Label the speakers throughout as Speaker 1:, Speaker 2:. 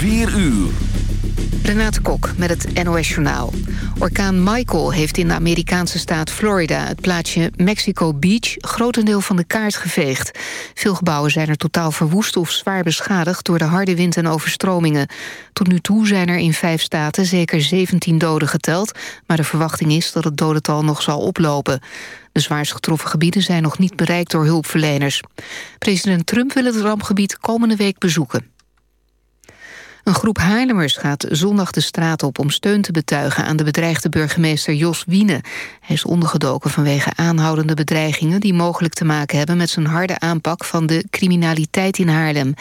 Speaker 1: 4 uur.
Speaker 2: Renate Kok met het NOS Journaal. Orkaan Michael heeft in de Amerikaanse staat Florida... het plaatsje Mexico Beach grotendeel van de kaart geveegd. Veel gebouwen zijn er totaal verwoest of zwaar beschadigd... door de harde wind en overstromingen. Tot nu toe zijn er in vijf staten zeker 17 doden geteld... maar de verwachting is dat het dodental nog zal oplopen. De zwaarst getroffen gebieden zijn nog niet bereikt door hulpverleners. President Trump wil het rampgebied komende week bezoeken. Een groep Haarlemers gaat zondag de straat op om steun te betuigen aan de bedreigde burgemeester Jos Wiene. Hij is ondergedoken vanwege aanhoudende bedreigingen die mogelijk te maken hebben met zijn harde aanpak van de criminaliteit in Haarlem.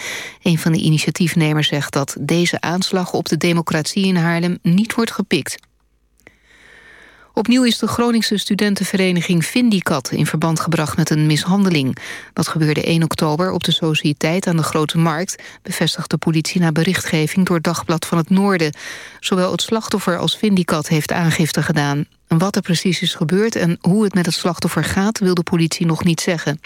Speaker 2: Een van de initiatiefnemers zegt dat deze aanslag op de democratie in Haarlem niet wordt gepikt. Opnieuw is de Groningse studentenvereniging Vindicat... in verband gebracht met een mishandeling. Dat gebeurde 1 oktober op de Sociëteit aan de Grote Markt... bevestigt de politie na berichtgeving door Dagblad van het Noorden. Zowel het slachtoffer als Vindicat heeft aangifte gedaan. Wat er precies is gebeurd en hoe het met het slachtoffer gaat... wil de politie nog niet zeggen.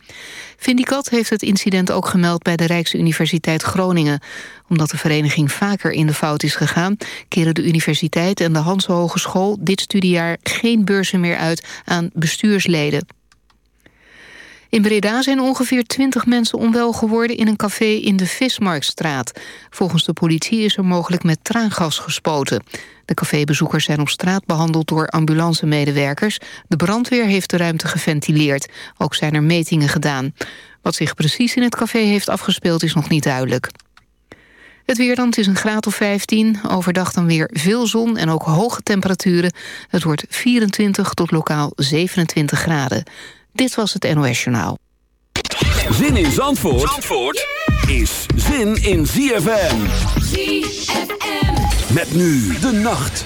Speaker 2: Vindicat heeft het incident ook gemeld bij de Rijksuniversiteit Groningen. Omdat de vereniging vaker in de fout is gegaan... keren de universiteit en de Hans Hogeschool dit studiejaar... geen beurzen meer uit aan bestuursleden. In Breda zijn ongeveer 20 mensen onwel geworden in een café in de Vismarktstraat. Volgens de politie is er mogelijk met traangas gespoten. De cafébezoekers zijn op straat behandeld door ambulancemedewerkers. De brandweer heeft de ruimte geventileerd. Ook zijn er metingen gedaan. Wat zich precies in het café heeft afgespeeld is nog niet duidelijk. Het weer dan, het is een graad of 15. Overdag dan weer veel zon en ook hoge temperaturen. Het wordt 24 tot lokaal 27 graden. Dit was het NOS Journaal.
Speaker 1: Zin in Zandvoort, Zandvoort is zin in ZFM. ZFM. Met nu de nacht.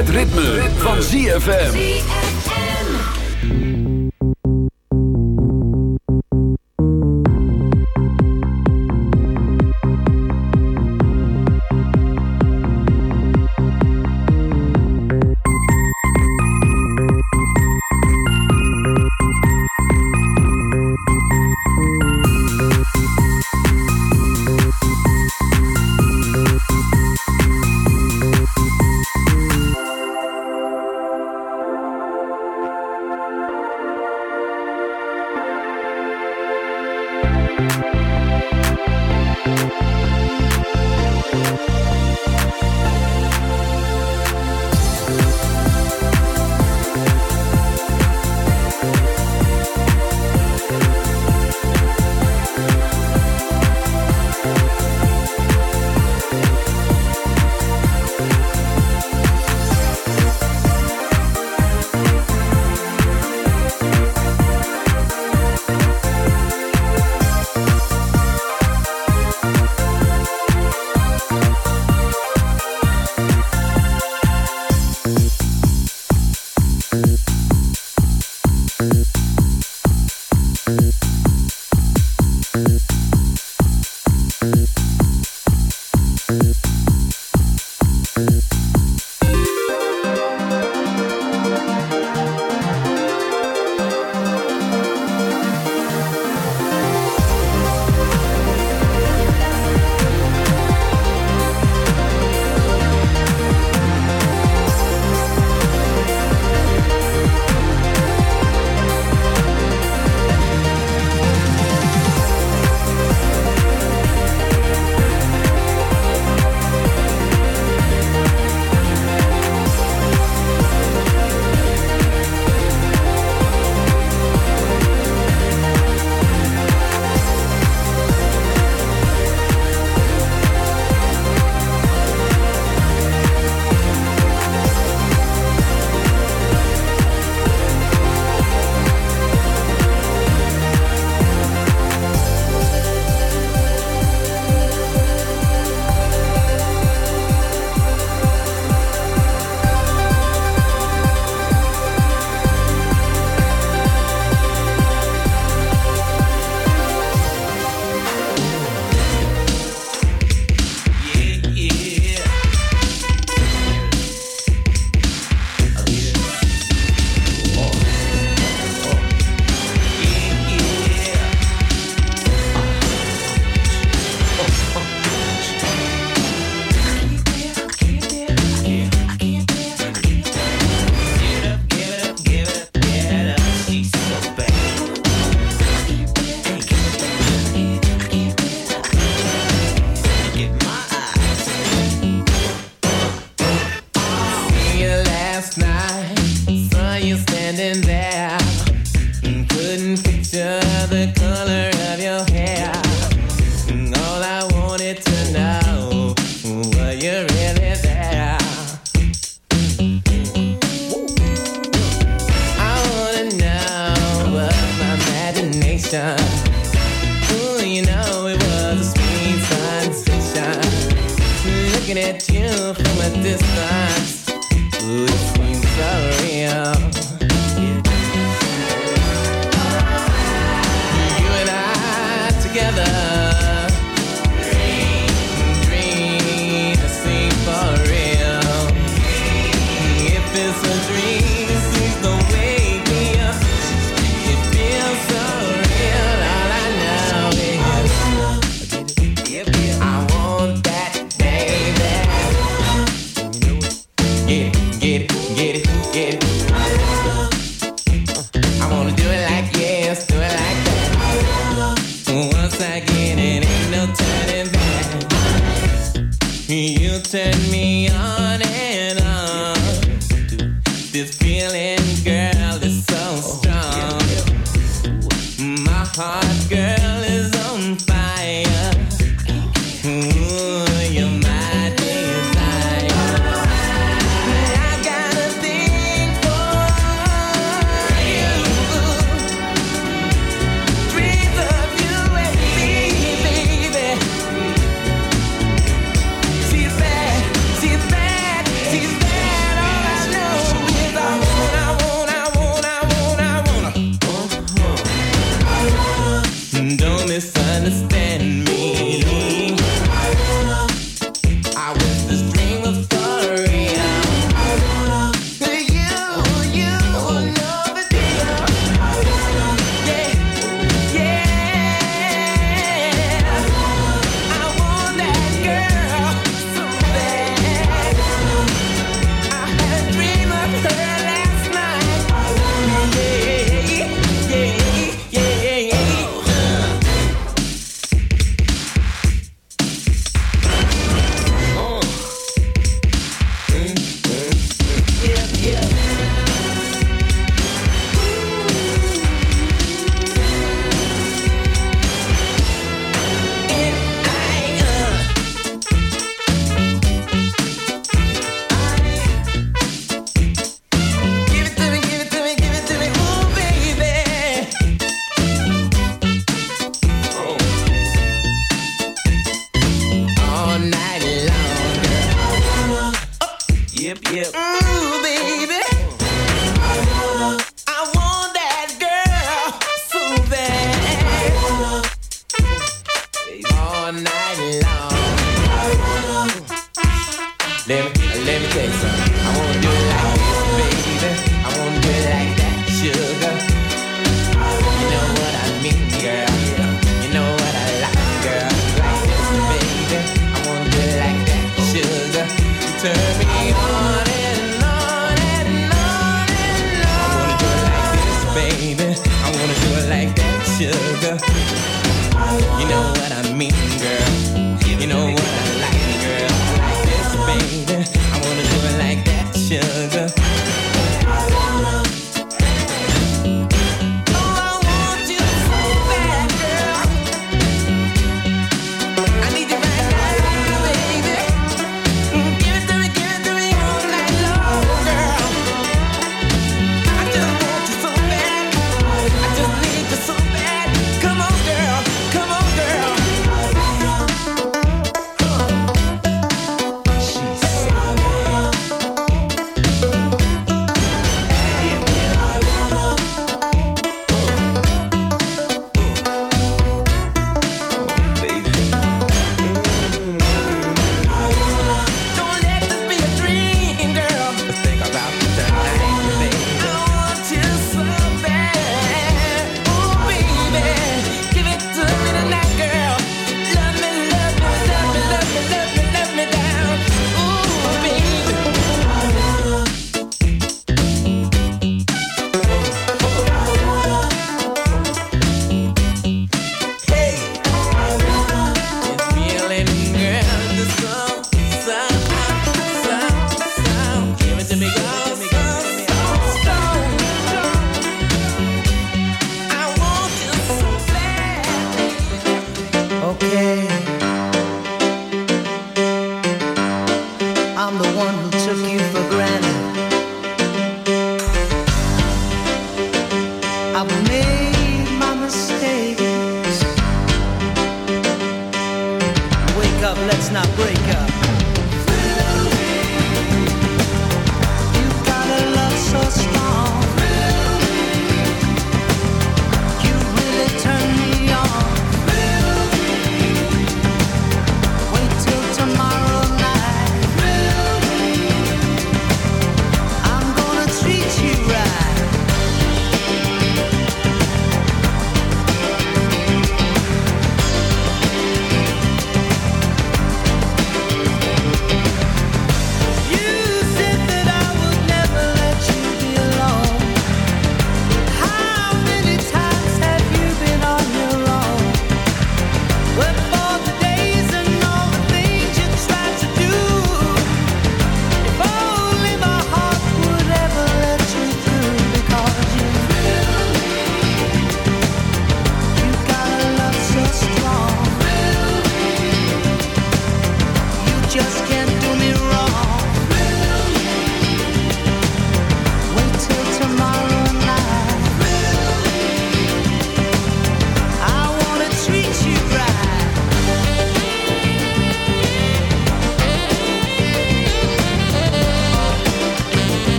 Speaker 1: Het ritme, van ZFM.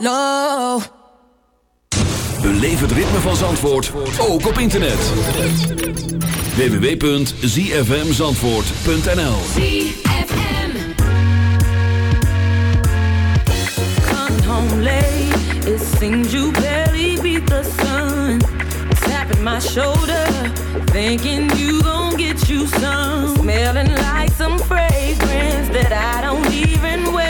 Speaker 3: low.
Speaker 1: Beleef het ritme van Zandvoort, ook op internet. www.zfmzandvoort.nl
Speaker 4: Come home you the sun. Tapping my shoulder, thinking you gon' get you some. Smelling like some fragrance that I don't even wear.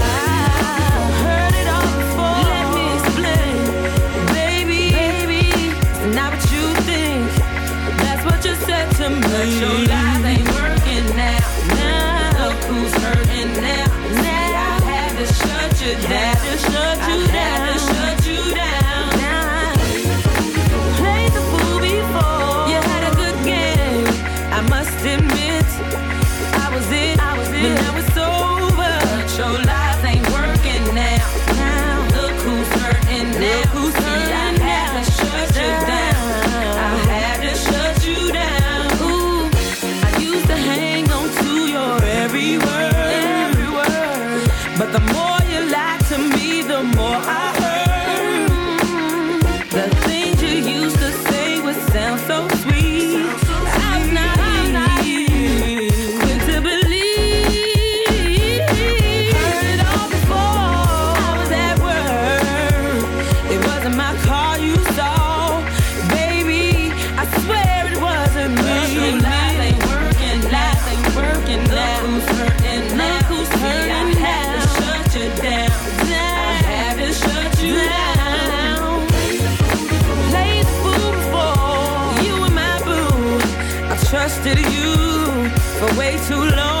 Speaker 4: way too long.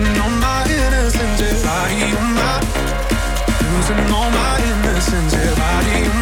Speaker 3: my body losing all my innocence,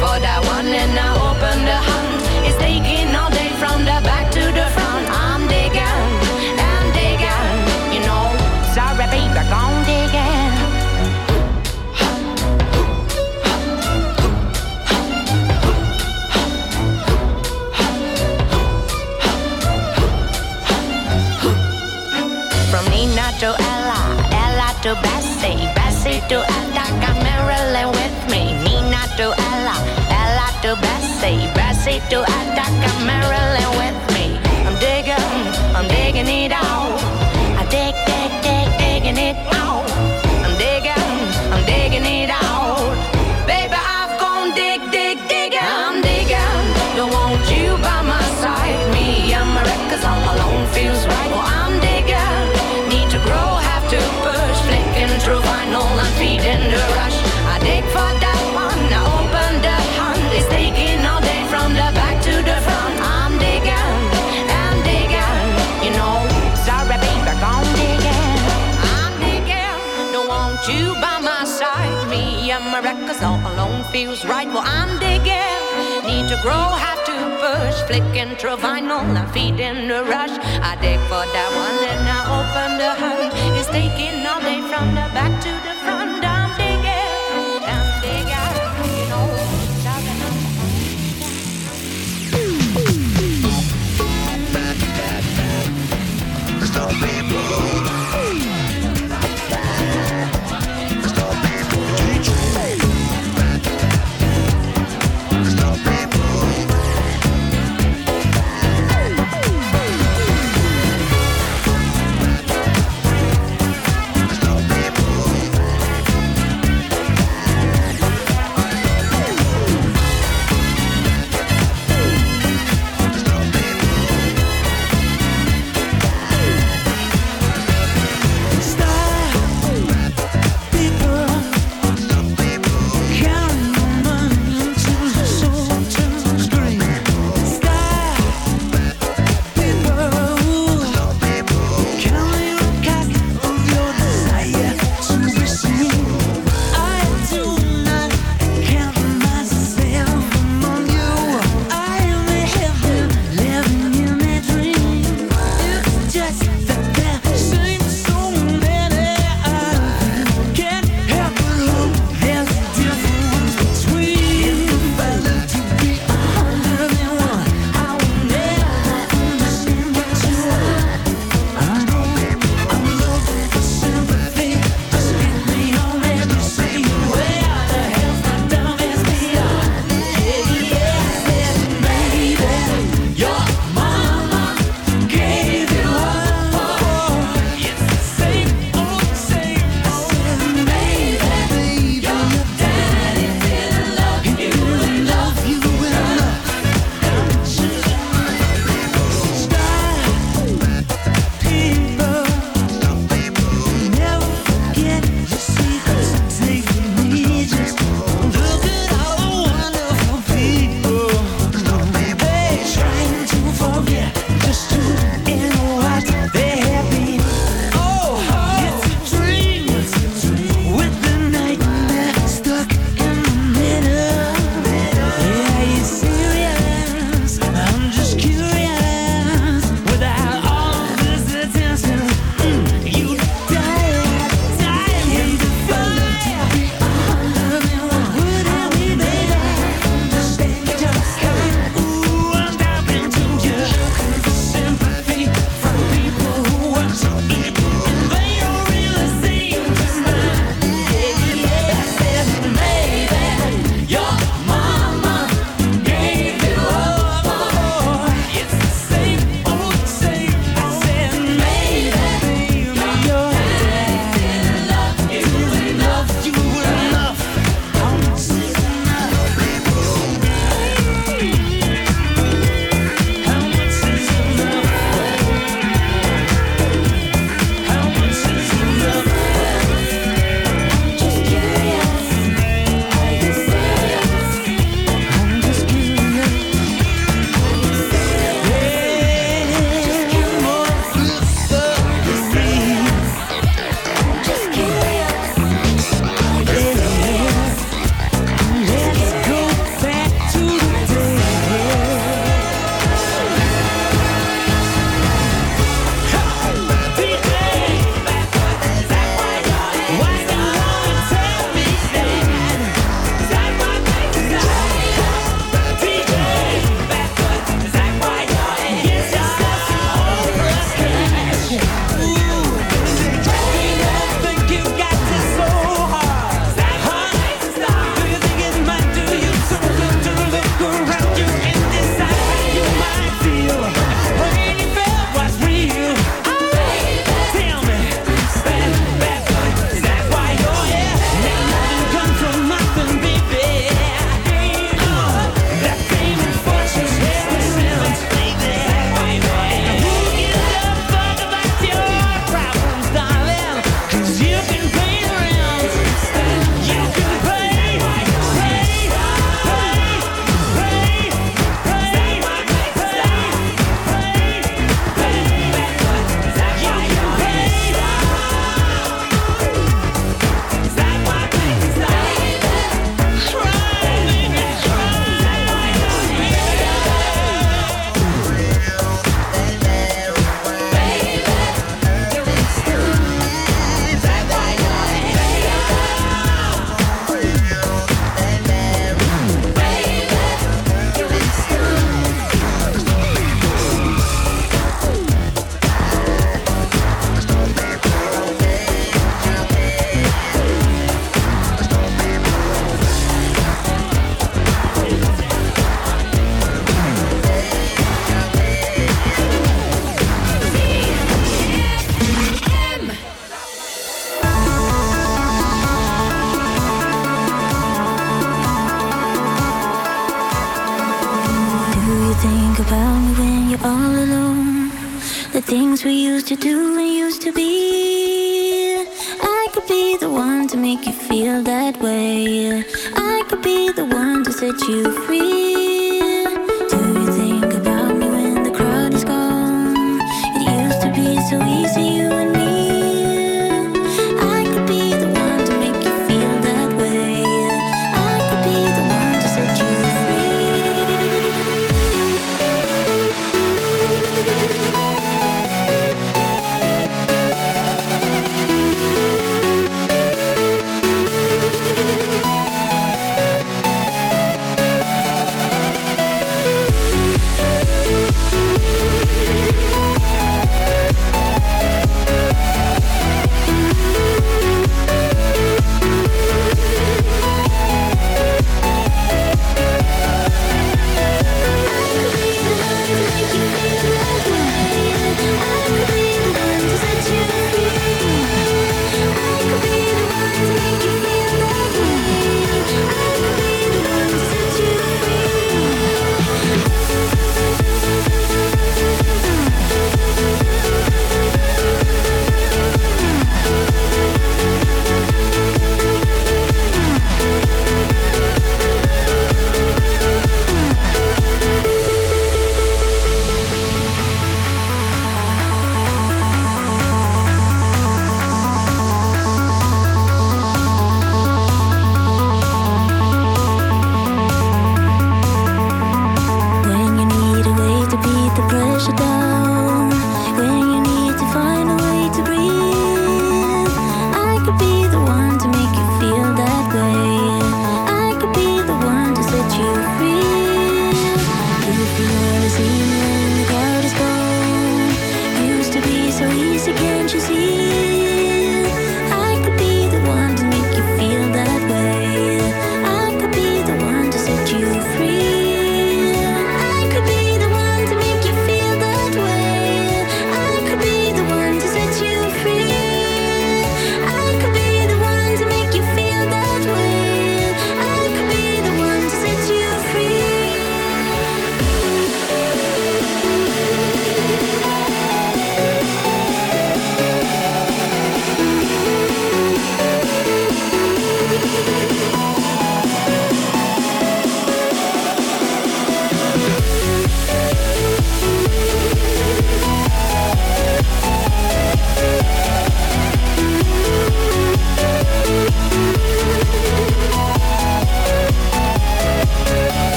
Speaker 5: for that one and I open the hunt. It's taking all day from the to Ella, Ella to Bessie, Bessie to Attica, Marilyn with me. Nina to Ella, Ella to Bessie, Bessie to Attica, Marilyn with me. I'm digging, I'm digging it out. I dig, dig, dig, digging it out. feels right. Well, I'm digging. Need to grow, have to push. Flicking through vinyl, I'm feeding the rush. I dig for that one, then I open the hunt. It's taking all day from the back to the front. I'm digging. I'm digging. You know,
Speaker 1: Stop people.